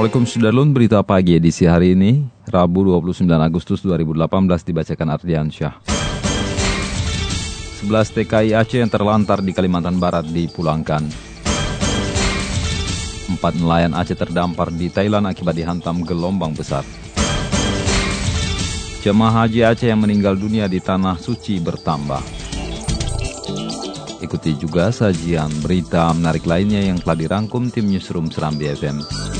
Assalamualaikum Sudarlun, berita pagi edisi hari ini, Rabu 29 Agustus 2018 dibacakan Ardiansyah. 11 TKI Aceh yang terlantar di Kalimantan Barat dipulangkan. Empat nelayan Aceh terdampar di Thailand akibat dihantam gelombang besar. Jemaah haji Aceh yang meninggal dunia di Tanah Suci bertambah. Ikuti juga sajian berita menarik lainnya yang telah dirangkum tim Newsroom Serambi FM.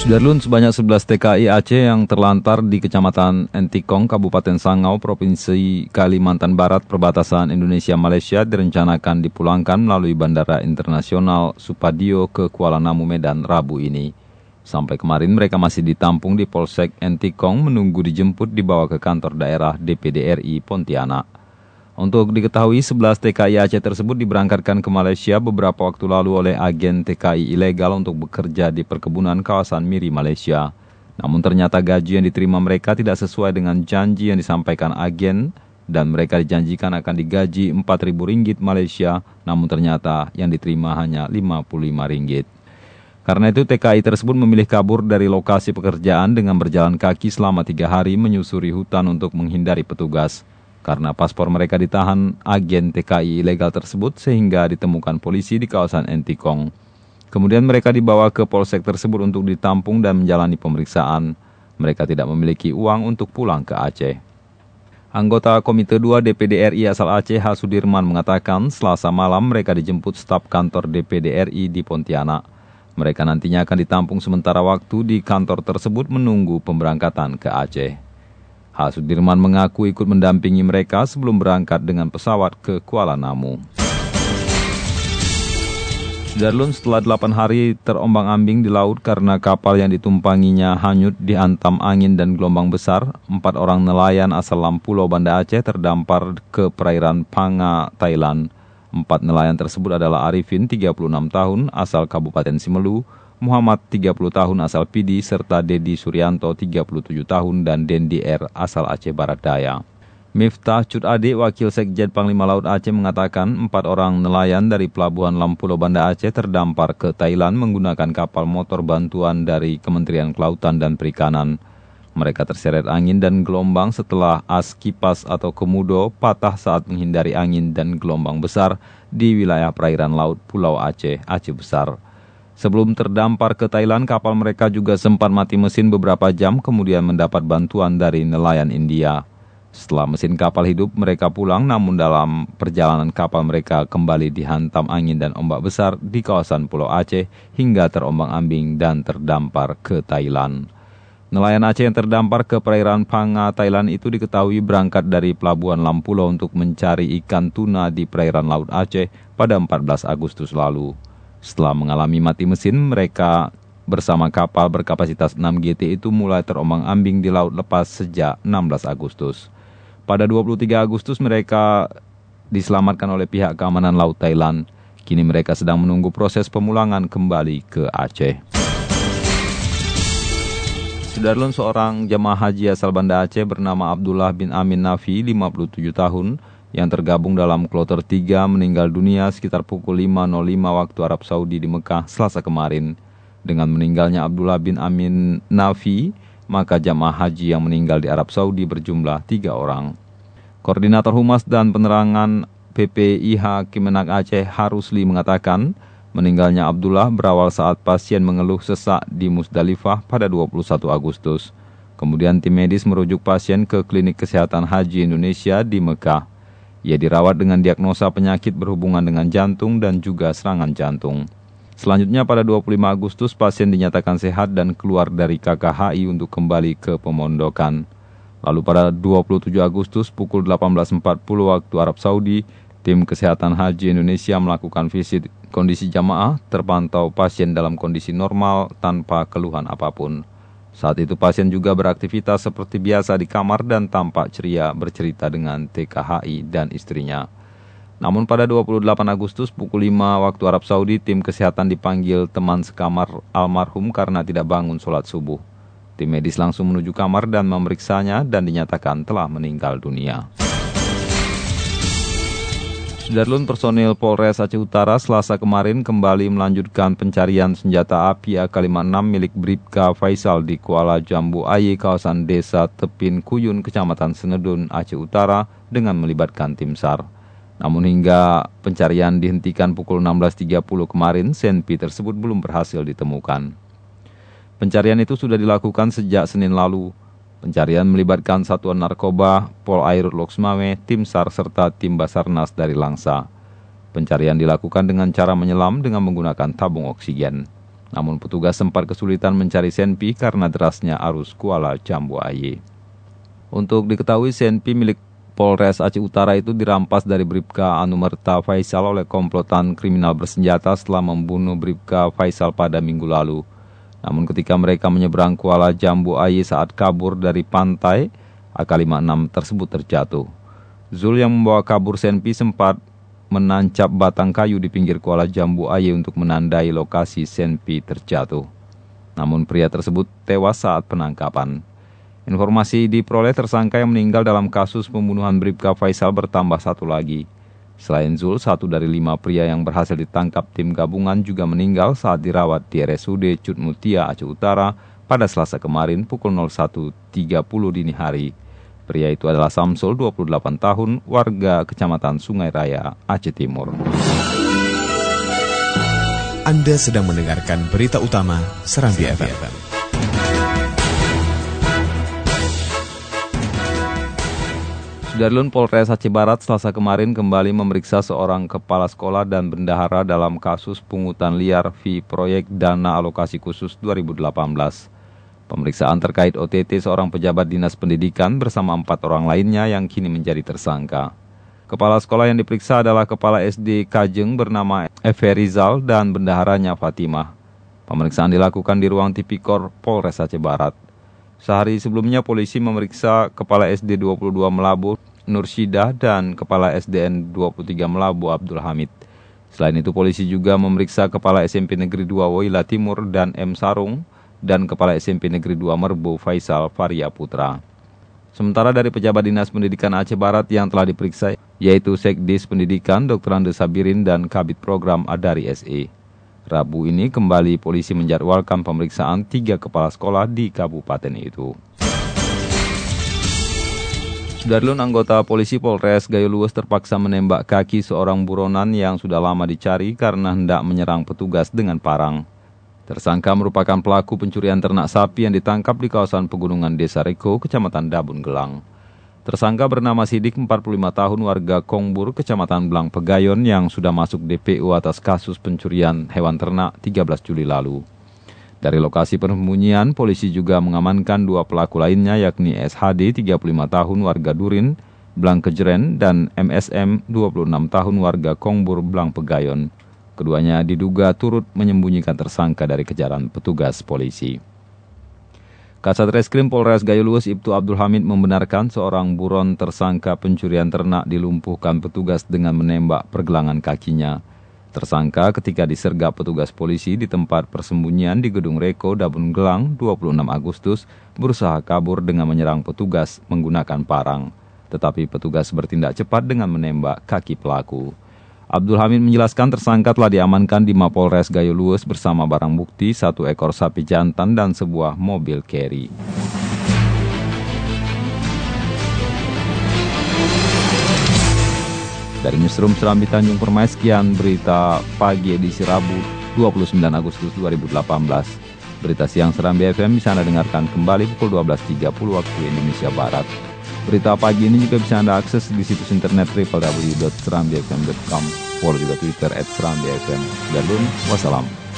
Sudarlun sebanyak 11 TKI Aceh yang terlantar di Kecamatan Entikong, Kabupaten Sangau, Provinsi Kalimantan Barat, perbatasan Indonesia-Malaysia direncanakan dipulangkan melalui Bandara Internasional Supadio ke Kuala Namu, Medan, Rabu ini. Sampai kemarin mereka masih ditampung di Polsek Entikong menunggu dijemput dibawa ke kantor daerah DPD RI Pontianak. Untuk diketahui, 11 TKI Aceh tersebut diberangkatkan ke Malaysia beberapa waktu lalu oleh agen TKI ilegal untuk bekerja di perkebunan kawasan Miri, Malaysia. Namun ternyata gaji yang diterima mereka tidak sesuai dengan janji yang disampaikan agen dan mereka dijanjikan akan digaji 4.000 ringgit Malaysia, namun ternyata yang diterima hanya 55 ringgit. Karena itu TKI tersebut memilih kabur dari lokasi pekerjaan dengan berjalan kaki selama tiga hari menyusuri hutan untuk menghindari petugas karena paspor mereka ditahan agen TKI ilegal tersebut sehingga ditemukan polisi di kawasan Entikong. Kemudian mereka dibawa ke polsek tersebut untuk ditampung dan menjalani pemeriksaan. Mereka tidak memiliki uang untuk pulang ke Aceh. Anggota Komite 2 DPD RI asal Aceh H. Sudirman mengatakan selasa malam mereka dijemput staf kantor DPD RI di Pontianak. Mereka nantinya akan ditampung sementara waktu di kantor tersebut menunggu pemberangkatan ke Aceh. H. Sudirman mengaku ikut mendampingi mereka sebelum berangkat dengan pesawat ke Kuala Namu. Darlun setelah 8 hari terombang-ambing di laut karena kapal yang ditumpanginya hanyut dihantam angin dan gelombang besar, empat orang nelayan asal Lampulau Banda Aceh terdampar ke perairan Panga, Thailand. Empat nelayan tersebut adalah Arifin, 36 tahun, asal Kabupaten Simelu, Muhammad 30 tahun asal Pidi, serta Dedi Suryanto 37 tahun dan Dendi R asal Aceh Barat Daya. Miftah Cud Ade, Wakil Sekjen Panglima Laut Aceh mengatakan empat orang nelayan dari Pelabuhan Lampulo Banda Aceh terdampar ke Thailand menggunakan kapal motor bantuan dari Kementerian Kelautan dan Perikanan. Mereka terseret angin dan gelombang setelah as kipas atau kemudo patah saat menghindari angin dan gelombang besar di wilayah perairan laut Pulau Aceh, Aceh Besar. Sebelum terdampar ke Thailand, kapal mereka juga sempat mati mesin beberapa jam kemudian mendapat bantuan dari nelayan India. Setelah mesin kapal hidup, mereka pulang namun dalam perjalanan kapal mereka kembali dihantam angin dan ombak besar di kawasan Pulau Aceh hingga terombang-ambing dan terdampar ke Thailand. Nelayan Aceh yang terdampar ke perairan Panga, Thailand itu diketahui berangkat dari Pelabuhan Lampulo untuk mencari ikan tuna di perairan Laut Aceh pada 14 Agustus lalu. Setelah mengalami mati mesin, mereka bersama kapal berkapasitas 6 GT itu mulai terombang-ambing di laut lepas sejak 16 Agustus. Pada 23 Agustus mereka diselamatkan oleh pihak keamanan laut Thailand. Kini mereka sedang menunggu proses pemulangan kembali ke Aceh. Sudarlun seorang jemaah haji asal Banda Aceh bernama Abdullah bin Amin Nafi, 57 tahun, yang tergabung dalam kloter 3 meninggal dunia sekitar pukul 5.05 waktu Arab Saudi di Mekah selasa kemarin. Dengan meninggalnya Abdullah bin Amin Nafi, maka jamaah haji yang meninggal di Arab Saudi berjumlah tiga orang. Koordinator Humas dan Penerangan PPIH Kemenak Aceh Harusli mengatakan, meninggalnya Abdullah berawal saat pasien mengeluh sesak di Musdalifah pada 21 Agustus. Kemudian tim medis merujuk pasien ke Klinik Kesehatan Haji Indonesia di Mekah. Ia dirawat dengan diagnosa penyakit berhubungan dengan jantung dan juga serangan jantung. Selanjutnya pada 25 Agustus pasien dinyatakan sehat dan keluar dari KKHI untuk kembali ke pemondokan. Lalu pada 27 Agustus pukul 18.40 waktu Arab Saudi, tim kesehatan haji Indonesia melakukan visit kondisi jamaah terpantau pasien dalam kondisi normal tanpa keluhan apa pun. Saat itu pasien juga beraktivitas seperti biasa di kamar dan tampak ceria bercerita dengan TKHI dan istrinya. Namun pada 28 Agustus pukul 5 waktu Arab Saudi, tim kesehatan dipanggil teman sekamar almarhum karena tidak bangun sholat subuh. Tim medis langsung menuju kamar dan memeriksanya dan dinyatakan telah meninggal dunia. Sudarlun personil Polres Aceh Utara selasa kemarin kembali melanjutkan pencarian senjata api AK-56 milik Bribka Faisal di Kuala Jambu Aye, kawasan desa Tepin Kuyun, Kecamatan Senedun, Aceh Utara dengan melibatkan tim SAR. Namun hingga pencarian dihentikan pukul 16.30 kemarin, senpi tersebut belum berhasil ditemukan. Pencarian itu sudah dilakukan sejak Senin lalu. Pencarian melibatkan Satuan Narkoba, Pol Air Loksmawe, tim SAR, serta tim Basarnas dari Langsa. Pencarian dilakukan dengan cara menyelam dengan menggunakan tabung oksigen. Namun petugas sempat kesulitan mencari Senpi karena derasnya arus Kuala Jambu Aye. Untuk diketahui Senpi milik Polres Aceh Utara itu dirampas dari Bribka Anumerta Faisal oleh komplotan kriminal bersenjata setelah membunuh Bribka Faisal pada minggu lalu. Namun ketika mereka menyeberang Kuala Jambu Aye saat kabur dari pantai, AK-56 tersebut terjatuh. Zul yang membawa kabur Senpi sempat menancap batang kayu di pinggir Kuala Jambu Aye untuk menandai lokasi Senpi terjatuh. Namun pria tersebut tewas saat penangkapan. Informasi diperoleh tersangka yang meninggal dalam kasus pembunuhan Bribka Faisal bertambah satu lagi. Selain Zul, satu dari lima pria yang berhasil ditangkap tim gabungan juga meninggal saat dirawat di RSUD Cutmutia Aceh Utara pada selasa kemarin pukul 01.30 dini hari. Pria itu adalah Samsul, 28 tahun, warga Kecamatan Sungai Raya, Aceh Timur. Anda sedang mendengarkan berita utama Serambi FM. Darlun Polres Aceh Barat selasa kemarin kembali memeriksa seorang kepala sekolah dan bendahara dalam kasus pungutan liar fee proyek dana alokasi khusus 2018. Pemeriksaan terkait OTT seorang pejabat dinas pendidikan bersama empat orang lainnya yang kini menjadi tersangka. Kepala sekolah yang diperiksa adalah Kepala SD Kajeng bernama Efe Rizal dan bendaharanya Fatimah. Pemeriksaan dilakukan di ruang tipikor Polres Aceh Barat. Sehari sebelumnya polisi memeriksa Kepala SD 22 Melabu Nursida dan Kepala SDN 23 Melabu Abdul Hamid. Selain itu polisi juga memeriksa Kepala SMP Negeri 2 Woyla Timur dan M. Sarung dan Kepala SMP Negeri 2 Merbu Faisal Faria Putra. Sementara dari pejabat Dinas Pendidikan Aceh Barat yang telah diperiksa, yaitu Sekdis Pendidikan Dr. Andes Sabirin dan Kabit Program Adari SE. Rabu ini kembali polisi menjadwalkan pemeriksaan tiga kepala sekolah di kabupaten itu. Sudarlun anggota polisi Polres Gayo Luwes terpaksa menembak kaki seorang buronan yang sudah lama dicari karena hendak menyerang petugas dengan parang. Tersangka merupakan pelaku pencurian ternak sapi yang ditangkap di kawasan pegunungan Desa Reko, Kecamatan Dabun Gelang. Tersangka bernama Sidik, 45 tahun warga Kongbur, Kecamatan Belang Pegayon yang sudah masuk DPU atas kasus pencurian hewan ternak 13 Juli lalu. Dari lokasi persembunyian, polisi juga mengamankan dua pelaku lainnya yakni SHD 35 tahun warga Durin, Blang Kejeren, dan MSM 26 tahun warga Kongbur, Blang Pegayon. Keduanya diduga turut menyembunyikan tersangka dari kejaran petugas polisi. Kasat Reskrim Polres Gayulus Ibtu Abdul Hamid membenarkan seorang buron tersangka pencurian ternak dilumpuhkan petugas dengan menembak pergelangan kakinya. Tersangka ketika disergap petugas polisi di tempat persembunyian di Gedung Reko Dabun Gelang 26 Agustus berusaha kabur dengan menyerang petugas menggunakan parang. Tetapi petugas bertindak cepat dengan menembak kaki pelaku. Abdul Hamid menjelaskan tersangka telah diamankan di Mapolres Gayo Luwes bersama barang bukti satu ekor sapi jantan dan sebuah mobil carry. Dari Newsroom Serambi Tanjung Permai, sekian berita pagi edisi Rabu 29 Agustus 2018. Berita siang Seram BFM bisa Anda dengarkan kembali pukul 12.30 waktu Indonesia Barat. Berita pagi ini juga bisa Anda akses di situs internet www.serambfm.com. Follow juga Twitter at Seram BFM. Dan wassalam.